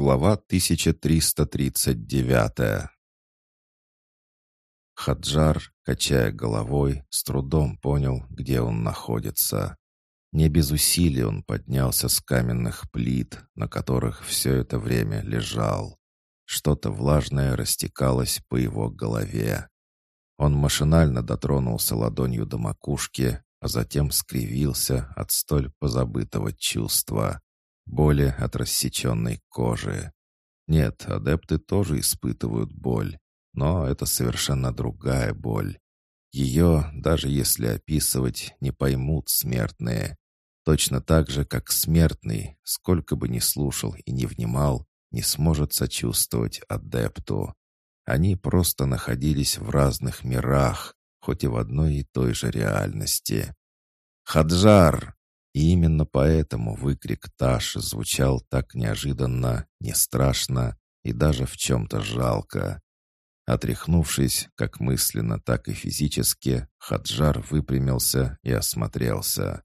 Глава 1339 Хаджар, качая головой, с трудом понял, где он находится. Не без усилий он поднялся с каменных плит, на которых все это время лежал. Что-то влажное растекалось по его голове. Он машинально дотронулся ладонью до макушки, а затем скривился от столь позабытого чувства боли от рассеченной кожи. Нет, адепты тоже испытывают боль, но это совершенно другая боль. Ее, даже если описывать, не поймут смертные. Точно так же, как смертный, сколько бы ни слушал и не внимал, не сможет сочувствовать адепту. Они просто находились в разных мирах, хоть и в одной и той же реальности. «Хаджар!» И именно поэтому выкрик Таши звучал так неожиданно, не страшно и даже в чем-то жалко. Отряхнувшись, как мысленно, так и физически, Хаджар выпрямился и осмотрелся.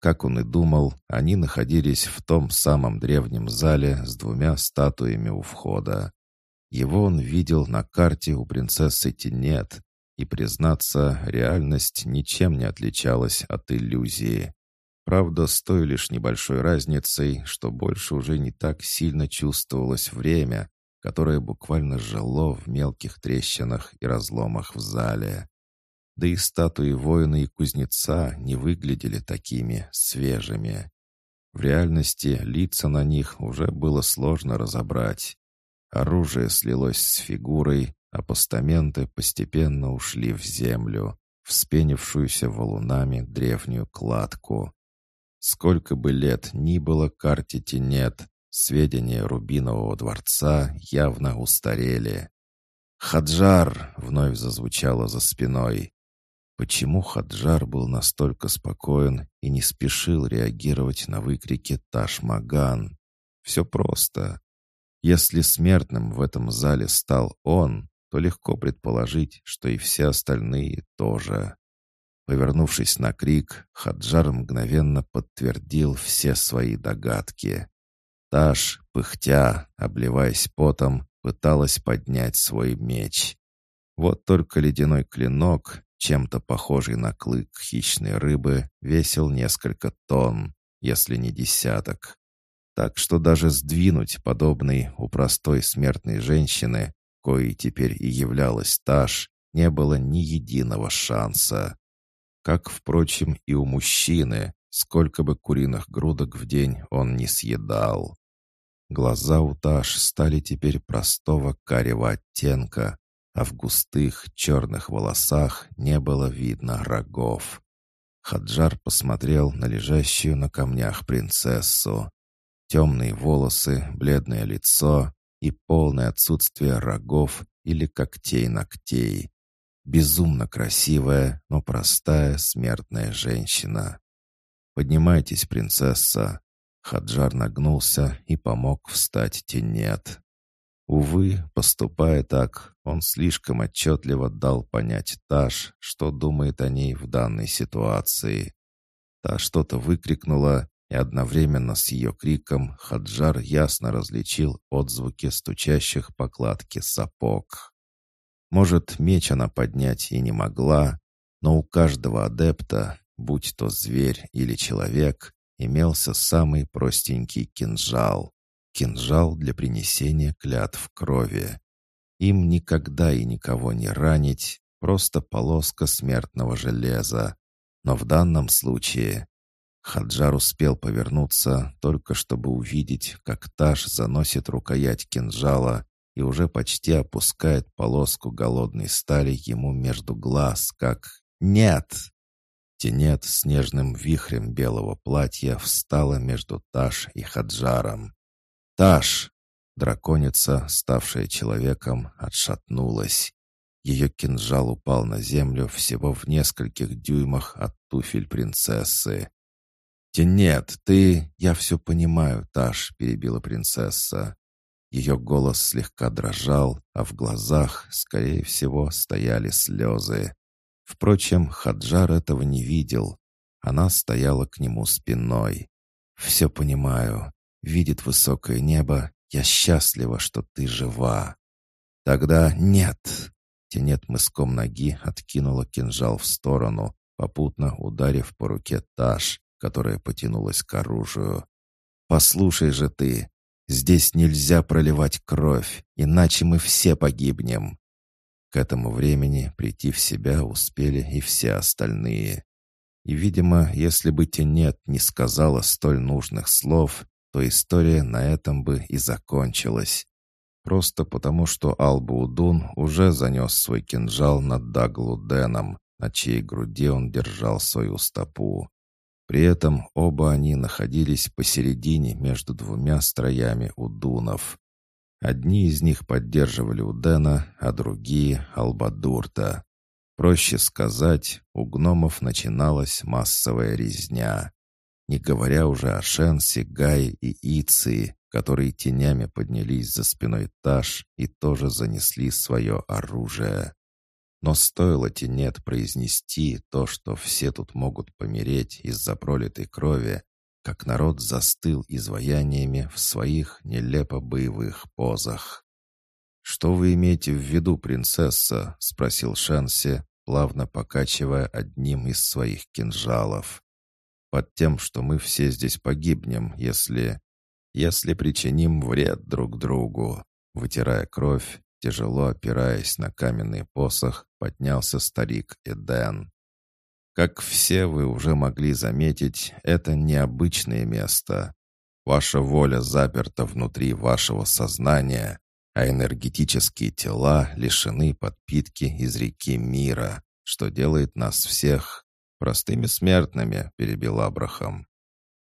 Как он и думал, они находились в том самом древнем зале с двумя статуями у входа. Его он видел на карте у принцессы Тинет, и, признаться, реальность ничем не отличалась от иллюзии. Правда, с той лишь небольшой разницей, что больше уже не так сильно чувствовалось время, которое буквально жило в мелких трещинах и разломах в зале. Да и статуи воина и кузнеца не выглядели такими свежими. В реальности лица на них уже было сложно разобрать. Оружие слилось с фигурой, а постаменты постепенно ушли в землю, вспенившуюся валунами древнюю кладку. Сколько бы лет ни было карте Тенет, сведения Рубинового дворца явно устарели. «Хаджар!» — вновь зазвучало за спиной. Почему Хаджар был настолько спокоен и не спешил реагировать на выкрики Ташмаган? Все просто. Если смертным в этом зале стал он, то легко предположить, что и все остальные тоже. Повернувшись на крик, Хаджар мгновенно подтвердил все свои догадки. Таш, пыхтя, обливаясь потом, пыталась поднять свой меч. Вот только ледяной клинок, чем-то похожий на клык хищной рыбы, весил несколько тонн, если не десяток. Так что даже сдвинуть подобный у простой смертной женщины, коей теперь и являлась Таш, не было ни единого шанса. Как, впрочем, и у мужчины, сколько бы куриных грудок в день он не съедал. Глаза у Таш стали теперь простого карего оттенка, а в густых черных волосах не было видно рогов. Хаджар посмотрел на лежащую на камнях принцессу. Темные волосы, бледное лицо и полное отсутствие рогов или когтей-ногтей. Безумно красивая, но простая смертная женщина. «Поднимайтесь, принцесса!» Хаджар нагнулся и помог встать тенет. Увы, поступая так, он слишком отчетливо дал понять Таш, что думает о ней в данной ситуации. Та что-то выкрикнула, и одновременно с ее криком Хаджар ясно различил отзвуки стучащих по кладке сапог. Может, меч она поднять и не могла, но у каждого адепта, будь то зверь или человек, имелся самый простенький кинжал. Кинжал для принесения клятв крови. Им никогда и никого не ранить, просто полоска смертного железа. Но в данном случае Хаджар успел повернуться, только чтобы увидеть, как Таш заносит рукоять кинжала и уже почти опускает полоску голодной стали ему между глаз, как «Нет!». Тенет с нежным вихрем белого платья встала между Таш и Хаджаром. «Таш!» Драконица, ставшая человеком, отшатнулась. Ее кинжал упал на землю всего в нескольких дюймах от туфель принцессы. «Тенет, ты...» «Я все понимаю, Таш», — перебила принцесса. Ее голос слегка дрожал, а в глазах, скорее всего, стояли слезы. Впрочем, Хаджар этого не видел. Она стояла к нему спиной. «Все понимаю. Видит высокое небо, Я счастлива, что ты жива». «Тогда нет!» Тенет мыском ноги откинула кинжал в сторону, попутно ударив по руке Таш, которая потянулась к оружию. «Послушай же ты, здесь нельзя проливать кровь, иначе мы все погибнем». К этому времени прийти в себя успели и все остальные. И, видимо, если бы Тенет не сказала столь нужных слов, то история на этом бы и закончилась. Просто потому, что Албаудун уже занес свой кинжал над Даглуденом, на чьей груди он держал свою стопу. При этом оба они находились посередине между двумя строями удунов. Одни из них поддерживали Удена, а другие — Албадурта. Проще сказать, у гномов начиналась массовая резня. Не говоря уже о Шенсе, Гае и Иции, которые тенями поднялись за спиной Таш и тоже занесли свое оружие. Но стоило Тенет произнести то, что все тут могут помереть из-за пролитой крови, как народ застыл изваяниями в своих нелепо боевых позах. «Что вы имеете в виду, принцесса?» — спросил Шанси, плавно покачивая одним из своих кинжалов. «Под тем, что мы все здесь погибнем, если... если причиним вред друг другу». Вытирая кровь, тяжело опираясь на каменный посох, поднялся старик Эден. «Как все вы уже могли заметить, это необычное место. Ваша воля заперта внутри вашего сознания, а энергетические тела лишены подпитки из реки мира, что делает нас всех простыми смертными», — перебил Абрахам.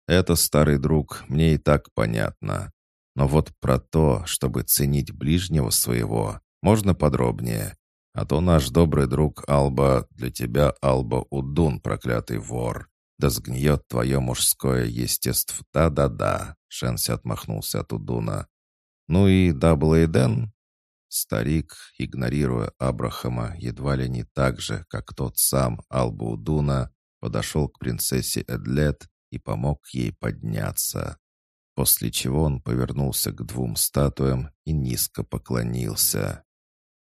«Это, старый друг, мне и так понятно. Но вот про то, чтобы ценить ближнего своего, можно подробнее. А то наш добрый друг Алба, для тебя Алба Удун, проклятый вор. Да сгниет твое мужское естество. Да-да-да, Шенси отмахнулся от Удуна. «Ну и Даблэйден?» Старик, игнорируя Абрахама едва ли не так же, как тот сам Албуудуна, подошел к принцессе Эдлет и помог ей подняться. После чего он повернулся к двум статуям и низко поклонился.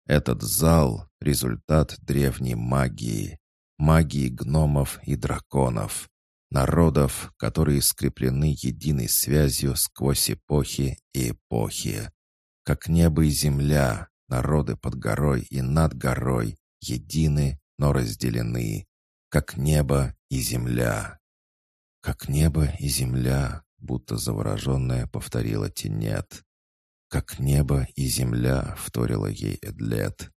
Этот зал — результат древней магии, магии гномов и драконов, народов, которые скреплены единой связью сквозь эпохи и эпохи. Как небо и земля, народы под горой и над горой едины, но разделены, как небо и земля. Как небо и земля, будто завороженная повторила Тенет. Как небо и земля, вторила ей Эдлет.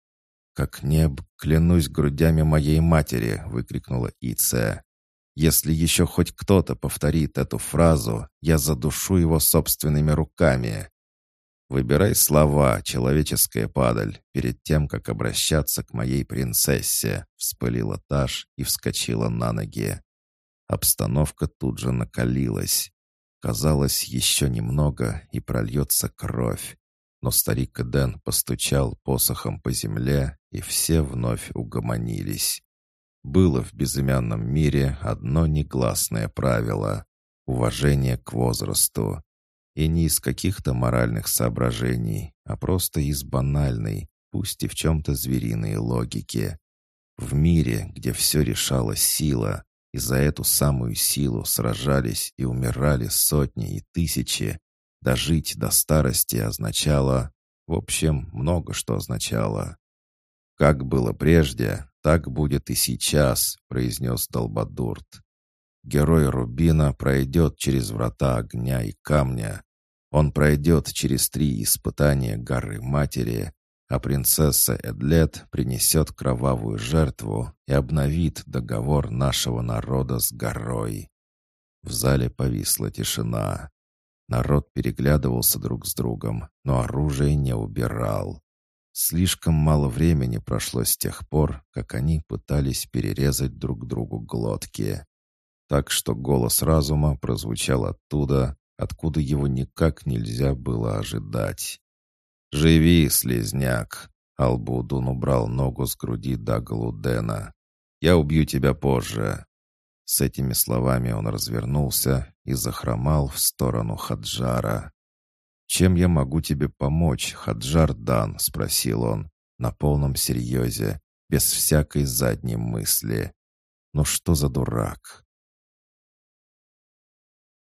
«Как неб, клянусь грудями моей матери!» — выкрикнула Ице. Если еще хоть кто-то повторит эту фразу, я задушу его собственными руками. Выбирай слова, человеческая падаль, перед тем, как обращаться к моей принцессе, вспылила Таш и вскочила на ноги. Обстановка тут же накалилась. Казалось, еще немного, и прольется кровь. Но старик Эден постучал посохом по земле, и все вновь угомонились. Было в безымянном мире одно негласное правило — уважение к возрасту. И не из каких-то моральных соображений, а просто из банальной, пусть и в чем-то звериной логики. В мире, где все решала сила, и за эту самую силу сражались и умирали сотни и тысячи, дожить до старости означало... В общем, много что означало. Как было прежде, «Так будет и сейчас», — произнес Долбадурт. «Герой Рубина пройдет через врата огня и камня. Он пройдет через три испытания горы Матери, а принцесса Эдлет принесет кровавую жертву и обновит договор нашего народа с горой». В зале повисла тишина. Народ переглядывался друг с другом, но оружие не убирал. Слишком мало времени прошло с тех пор, как они пытались перерезать друг другу глотки. Так что голос разума прозвучал оттуда, откуда его никак нельзя было ожидать. «Живи, слезняк!» Албудун убрал ногу с груди Дагалу Дэна. «Я убью тебя позже!» С этими словами он развернулся и захромал в сторону Хаджара. «Чем я могу тебе помочь, Хаджар Дан?» — спросил он на полном серьезе, без всякой задней мысли. «Ну что за дурак?»